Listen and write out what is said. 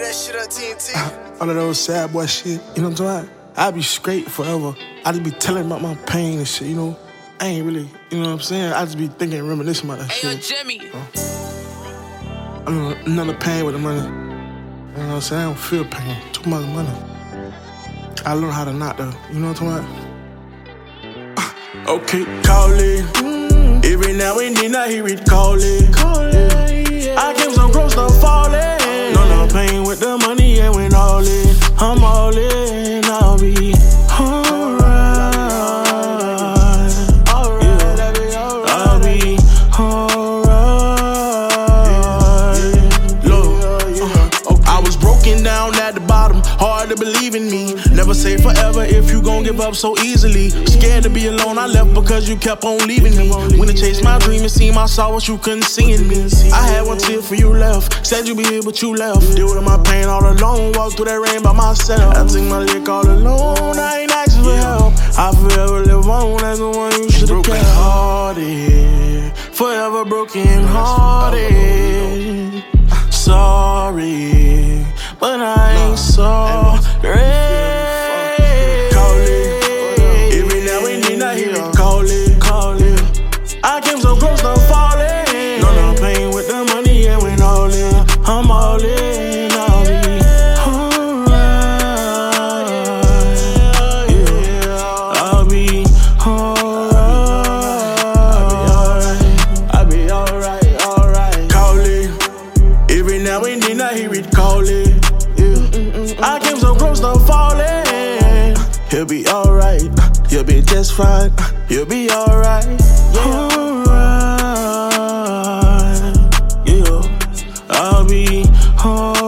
that shit on TNT. Ah, all of those sad boy shit, you know what I'm talking about? I'd be straight forever. I just be telling about my pain and shit, you know? I ain't really, you know what I'm saying? I just be thinking, reminiscing about that Hey, yo, shit. Jimmy. Uh, I mean, another pain with the money. You know what I'm saying? I don't feel pain. Too much money. I learned how to not though. You know what I'm talking about? Ah, Okay, call it. Mm. Every now and then I hear it call it. Down at the bottom, hard to believe in me. Never say forever if you gon' give up so easily. Scared to be alone, I left because you kept on leaving me. When I chased my dream, it seemed I saw what you couldn't see in me. I had one tear for you left, said you'd be here, but you left. Deal with my pain all alone, walk through that rain by myself. I took my lick all alone, I ain't asking for help. I forever live on as the one you should've kept. hearted, forever broken hearted. call it. Yeah. Mm, mm, mm, I came so close to falling. He'll be alright. You'll be just fine. You'll be alright. Yeah. Alright. Yeah. I'll be home.